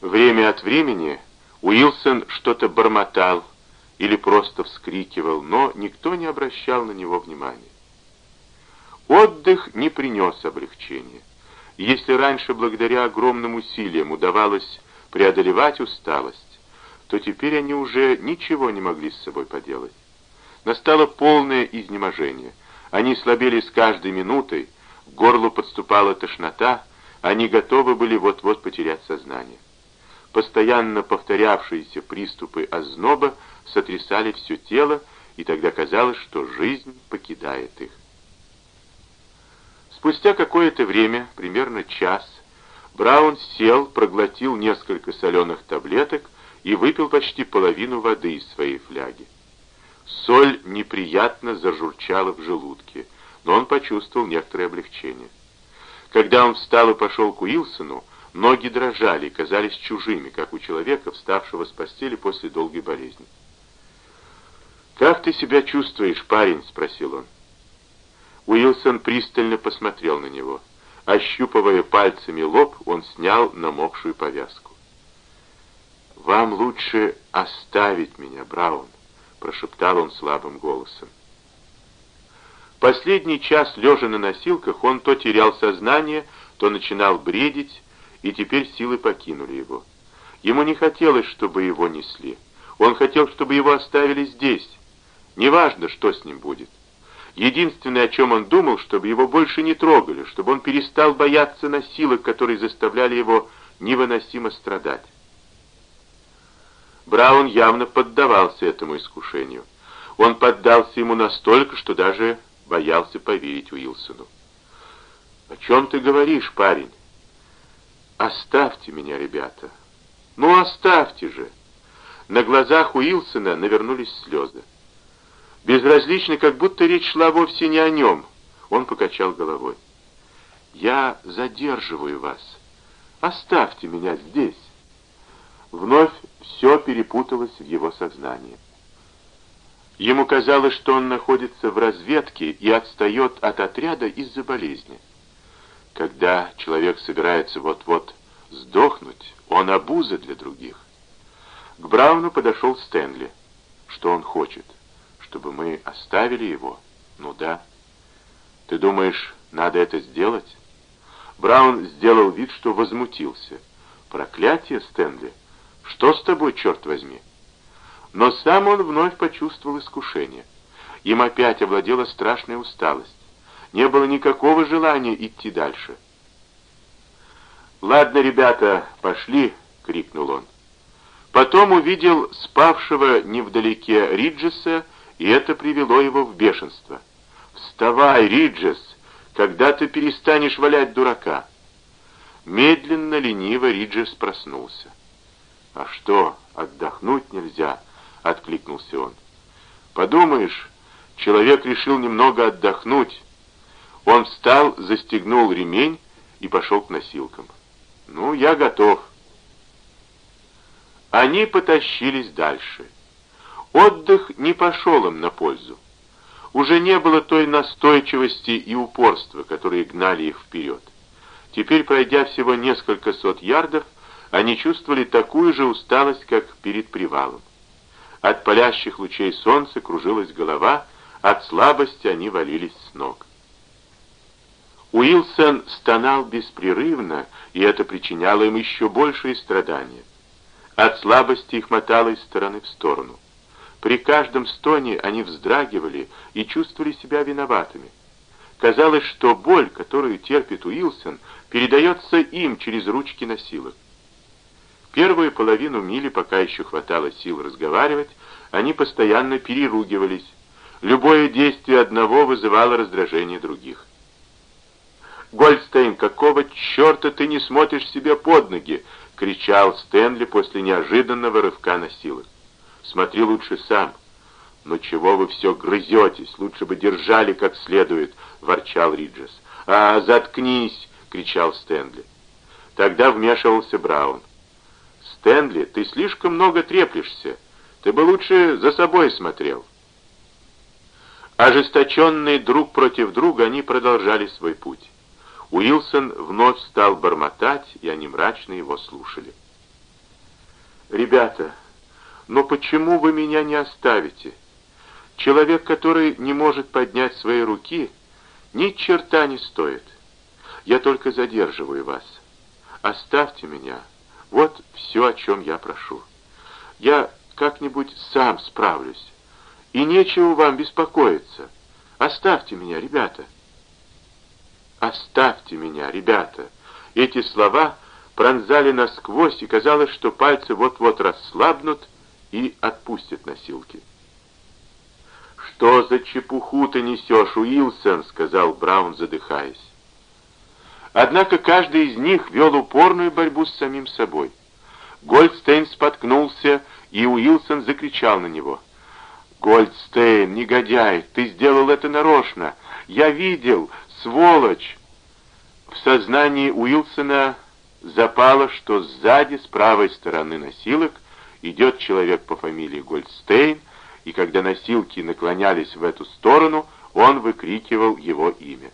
Время от времени Уилсон что-то бормотал или просто вскрикивал, но никто не обращал на него внимания. Отдых не принес облегчения. Если раньше благодаря огромным усилиям удавалось преодолевать усталость, то теперь они уже ничего не могли с собой поделать. Настало полное изнеможение. Они слабели с каждой минутой, к горлу подступала тошнота, они готовы были вот-вот потерять сознание. Постоянно повторявшиеся приступы озноба сотрясали все тело, и тогда казалось, что жизнь покидает их. Спустя какое-то время, примерно час, Браун сел, проглотил несколько соленых таблеток и выпил почти половину воды из своей фляги. Соль неприятно зажурчала в желудке, но он почувствовал некоторое облегчение. Когда он встал и пошел к Уилсону, ноги дрожали казались чужими, как у человека, вставшего с постели после долгой болезни. «Как ты себя чувствуешь, парень?» — спросил он. Уилсон пристально посмотрел на него. Ощупывая пальцами лоб, он снял намокшую повязку. «Вам лучше оставить меня, Браун», — прошептал он слабым голосом. Последний час, лежа на носилках, он то терял сознание, то начинал бредить, и теперь силы покинули его. Ему не хотелось, чтобы его несли. Он хотел, чтобы его оставили здесь. Неважно, что с ним будет. Единственное, о чем он думал, чтобы его больше не трогали, чтобы он перестал бояться носилок, которые заставляли его невыносимо страдать. Браун явно поддавался этому искушению. Он поддался ему настолько, что даже боялся поверить Уилсону. «О чем ты говоришь, парень?» «Оставьте меня, ребята!» «Ну, оставьте же!» На глазах Уилсона навернулись слезы. Безразлично, как будто речь шла вовсе не о нем. Он покачал головой. «Я задерживаю вас. Оставьте меня здесь». Вновь все перепуталось в его сознании. Ему казалось, что он находится в разведке и отстает от отряда из-за болезни. Когда человек собирается вот-вот сдохнуть, он обуза для других. К Брауну подошел Стэнли. Что он хочет? Чтобы мы оставили его? Ну да. Ты думаешь, надо это сделать? Браун сделал вид, что возмутился. Проклятие, Стэнли! Что с тобой, черт возьми? Но сам он вновь почувствовал искушение. Им опять овладела страшная усталость. Не было никакого желания идти дальше. «Ладно, ребята, пошли!» — крикнул он. Потом увидел спавшего невдалеке Риджеса, и это привело его в бешенство. «Вставай, Риджес! Когда ты перестанешь валять дурака?» Медленно, лениво Риджес проснулся. «А что, отдохнуть нельзя?» — откликнулся он. «Подумаешь, человек решил немного отдохнуть». Он встал, застегнул ремень и пошел к носилкам. «Ну, я готов». Они потащились дальше. Отдых не пошел им на пользу. Уже не было той настойчивости и упорства, которые гнали их вперед. Теперь, пройдя всего несколько сот ярдов, они чувствовали такую же усталость, как перед привалом. От палящих лучей солнца кружилась голова, от слабости они валились с ног. Уилсон стонал беспрерывно, и это причиняло им еще большие страдания. От слабости их мотало из стороны в сторону. При каждом стоне они вздрагивали и чувствовали себя виноватыми. Казалось, что боль, которую терпит Уилсон, передается им через ручки носилок. Первую половину мили, пока еще хватало сил разговаривать, они постоянно переругивались. Любое действие одного вызывало раздражение других. «Гольдстейн, какого черта ты не смотришь себе под ноги?» — кричал Стэнли после неожиданного рывка на силах. «Смотри лучше сам». «Ну чего вы все грызетесь? Лучше бы держали как следует», — ворчал Риджес. «А, заткнись!» — кричал Стэнли. Тогда вмешивался Браун. «Стэнли, ты слишком много треплешься. Ты бы лучше за собой смотрел». Ожесточенные друг против друга, они продолжали свой путь. Уилсон вновь стал бормотать, и они мрачно его слушали. «Ребята, но почему вы меня не оставите? Человек, который не может поднять свои руки, ни черта не стоит. Я только задерживаю вас. Оставьте меня. Вот все, о чем я прошу. Я как-нибудь сам справлюсь. И нечего вам беспокоиться. Оставьте меня, ребята. Оставьте меня, ребята. Эти слова пронзали насквозь, и казалось, что пальцы вот-вот расслабнут и отпустят носилки. «Что за чепуху ты несешь, Уилсон?» — сказал Браун, задыхаясь. Однако каждый из них вел упорную борьбу с самим собой. Гольдстейн споткнулся, и Уилсон закричал на него. «Гольдстейн, негодяй, ты сделал это нарочно! Я видел, сволочь!» В сознании Уилсона запало, что сзади, с правой стороны носилок, идет человек по фамилии Гольдстейн, и когда носилки наклонялись в эту сторону, он выкрикивал его имя.